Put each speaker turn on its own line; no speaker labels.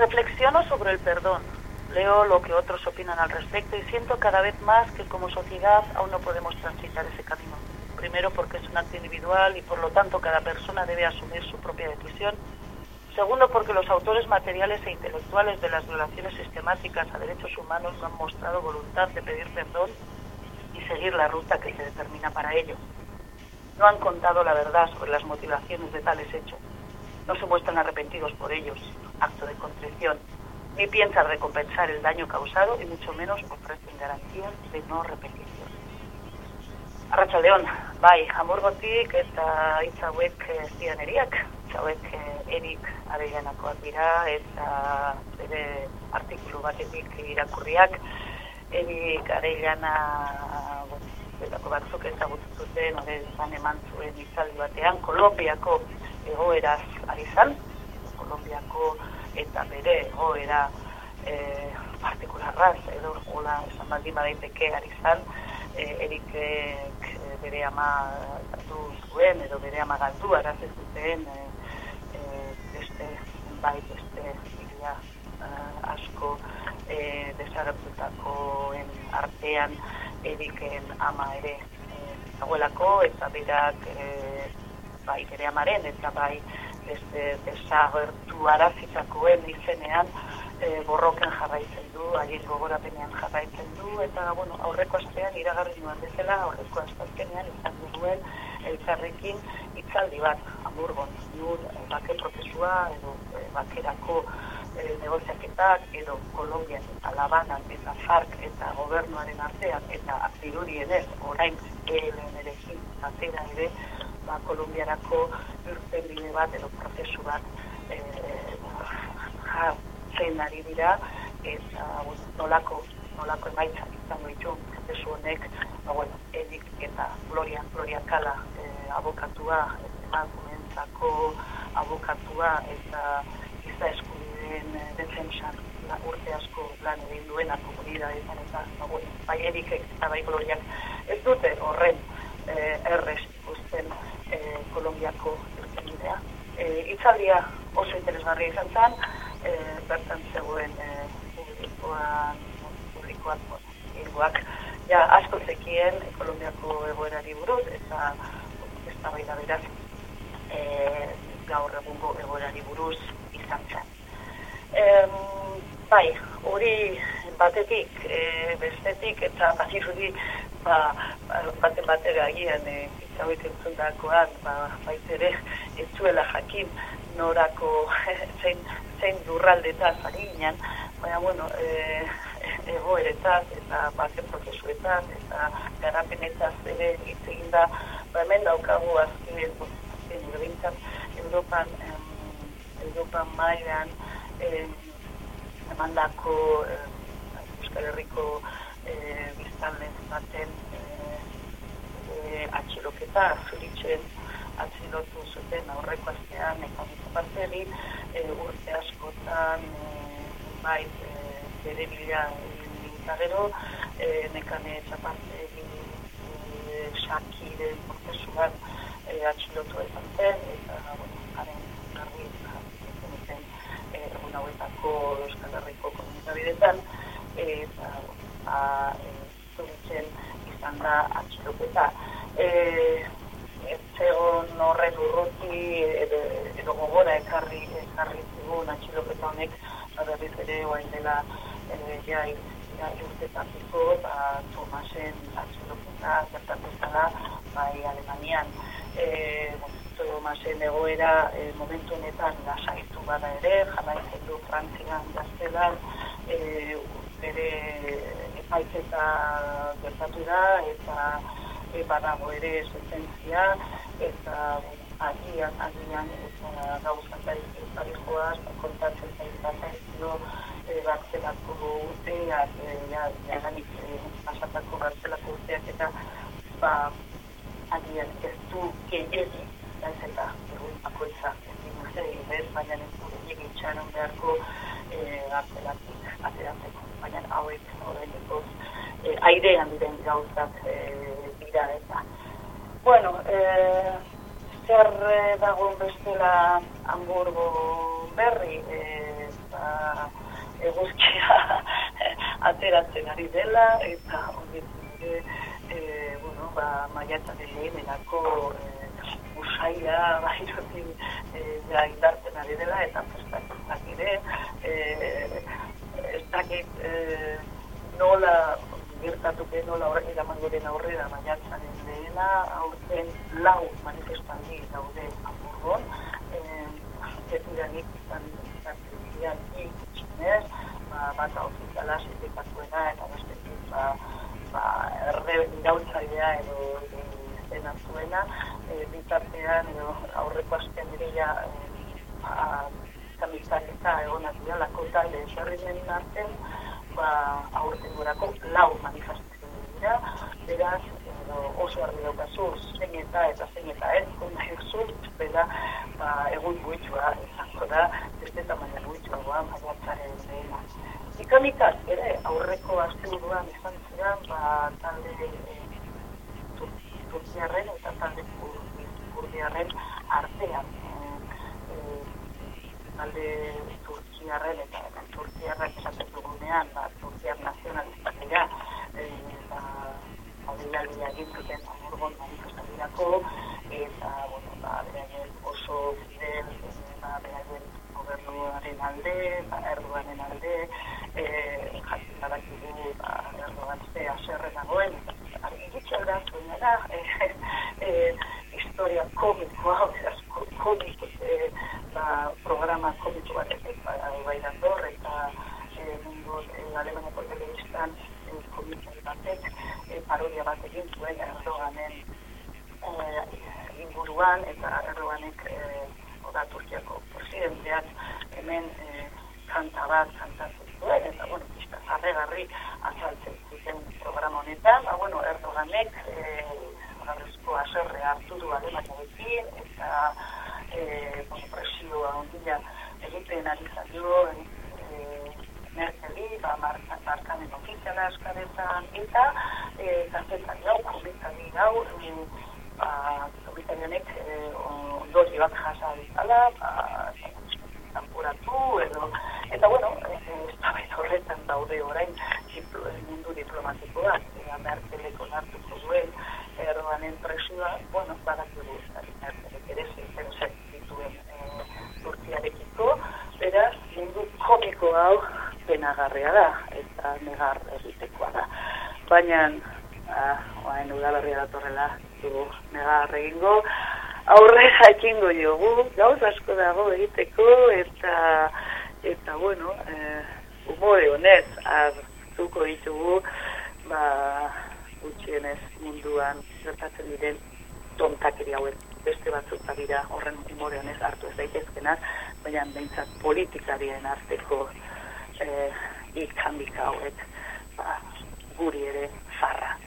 Reflexiono sobre el perdón, leo lo que otros opinan al respecto y siento cada vez más que como sociedad aún no podemos transitar ese camino. Primero porque es un acto individual y por lo tanto cada persona debe asumir su propia decisión. Segundo porque los autores materiales e intelectuales de las violaciones sistemáticas a derechos humanos no han mostrado voluntad de pedir perdón y seguir la ruta que se determina para ello. No han contado la verdad sobre las motivaciones de tales hechos. No se muestran arrepentidos por ellos, acto de contrición. Ni piensa recompensar el daño causado y mucho menos ofrecen garantías de no repetición. Arracha León, bai, amurgotik eta hitz hauek zian eriak, hitz hauek erik areianakoak dira eta bere artikulu batetik irakurriak, erik areiana betako batzuk ezagutu zuten, hori eman zuen izaldi batean, Kolombiako egoeraz ari zan, Kolombiako eta bere goera e, partikularraz, edo hola esan baldin badaiteke ari zan, e, erik bere ama gatu zuen, edo bere ama gatu arazen zuten e, e, beste bai beste zilia asko e, desagertutakoen artean eriken ama ere e, eta berak e, bai bere amaren eta bai beste desagertu arazitakoen izenean e, borroken jarraitzen du, haien gogorapenean jarraitzen du, eta bueno, aurreko astean iragarri nuen bezala, aurreko astean izan duen elkarrekin itzaldi bat, hamburgon, nur, e, bake prozesua, edo e, bakerako e, negoziaketak, edo Kolombian eta Labanan, eta FARC eta gobernuaren artean, eta apirurien ez, orain ELN erekin, atera ere, ba, kolumbiarako urten bide bat edo prozesu bat e, jartzen ari dira eta nolako, nolako emaitza izango ditu prozesu honek ba, bueno, edik eta Gloria, Gloria Kala e, abokatua emakumentzako abokatua eta giza eskubideen e, defensan urte asko lan egin duena komunidadeetan eta ba, bueno, bai edik eta bai Gloriak ez dute horren eh, errez ikusten eh, Kolombiako irtenbidea. Eh, itzaldia oso interesgarria izan zen, eh, bertan zegoen eh, publikoan, publikoan inguak, ja, asko zekien Kolombiako egoerari buruz, eta ez da bai da beraz, eh, gaur egungo egoerari buruz izan zen. Eh, bai, hori batetik, e, bestetik, eta bazirudi ba, baten batera agian e, izauek entzun dakoan, ba, baitere, ez zuela jakin norako zein, zein durraldetaz ari ginen, baina, bueno, e, egoeretaz eta bate prozesuetaz eta garapenetaz ere hitz egin da, ba, hemen daukagu azken azken Europan, em, Europan mailan em, emandako em, Euskal Herriko e, biztanlen baten e, atxiloketa zuritzen atxilotu zuten aurreko astean ekonomiko parteri e, urte askotan e, bai e, bere bila eta gero e, nekane txaparte e, shakiren prozesuan e, atxilotu ezan zen eta bueno, haren garri zen egun hauetako Euskal Herriko komunitabidetan eta ba, e, izan da atxiloketa. E, ez zegoen horren urruti edo, edo gogora ekarri, ekarri zigun atxiloketa honek ba, berriz ere oain dela e, ja, ja urtetaziko ba, Tomasen atxiloketa zertatu zela bai Alemanian. E, Tomasen egoera e, momentu honetan lasaitu bada ere, jarraitzen du Frantzian gaztelan, e, bere epaiketa gertatu da eta e, badago ere sententzia eta agian, agian gauzak ari zari joaz, kontatzen zain zaizio e, gartzelako urteak, e, ja, jaganik e, pasatako gartzelako urteak eta ba, agian ez du gehiagi, ez eta egun bakoitza, ez baina ez du gehiagi txaron beharko e, ateratzeko baina hauek horreneko e, airean diren gauzak e, dira eta. Bueno, e, zer dagoen bestela Hamburgo berri, e, ba, eguzkia ateratzen ari dela, eta onditzen ere, e, bueno, ba, maiatzaren lehenenako e, usaila bairotin e, indartzen ari dela, eta prestatzen ere, e, e, nola gertatuke nola horrek eramango den aurrera maiatzaren lehena, aurten lau manifestaldi daude apurgon, ez dira nik izan zian ikustunez, ba, bat ofiziala sindikatuena eta bestetik ba, ba, erre irautzailea edo zena zuena, e, bitartean edo aurreko azken dira e, ba, eta egonak dira lako talde esarrinen arten, ba, aurten gorako lau manifestazio dira, beraz, oso argi daukazu, zein eta eta zein eta ez, nahi duzu, bera, ba, egun buitzua, izango da, ez eta maia buitzua goa, maiatzaren lehena. Ikamikaz, ere, aurreko azte buruan izan ziren, ba, talde e, turkiarren eta talde kurdiarren artean. E, talde turkiarren eta, eta turkiarren esaten dugunean, ba, turkiar nazionalistak dira, e, ba, aurrealdia egin zuten amorgon manifestatirako, eta, bueno, ba, beraien oso fidel, ba, beraien gobernuaren alde, ba, erdoganen alde, e, jatzen badakigu, ba, erdogan ze aserre dagoen, argitxo da, zuenera, e, e, historia komikoa, komiko, e, ba, programa komiko bat ez, ba, bai dator, eta e, mundu, e, Alemaniako telebistan, e, komiko batek, e, parodia bat egin zuen Erdoganen e, inguruan eta Erdoganek e, oda Turkiako presidenteak hemen e, kanta bat kantatu zuen eta bueno, pista zarregarri azaltzen zuten programa honetan. Ba, bueno, Erdoganek e, gabrezko aserre hartu du alemaniarekin eta e, bueno, presioa ondila egiten ari zailo Merkeli, ba, markanen ofiziala eskaretan, eta e, kazetan gau, komitani gau, e, ba, komitani honek e, ondori bat jasa bizala, ba, zampuratu, edo, eta bueno, ez da baita horretan daude orain diplo, mundu diplomatikoa, eta Merkeleko nartuko duen, erdoanen presioa, bueno, badak dugu, Merkelek ere zintzen zer dituen e, Turkiarekiko, beraz, mundu komiko hau, penagarria da, eta negar egitekoa da. Baina, ah, oain udalarria datorrela, dugu negar egingo, aurre jakingo jogu, gauz asko dago egiteko, eta, eta bueno, eh, umore honez, hartuko ditugu, ba, gutxienez munduan gertatzen diren tontakeri hauek beste batzuk dira horren umore honez hartu ez daitezkenak, baina behintzat politikarien arteko e, ikan bikauet ba, guri eh, ere farra.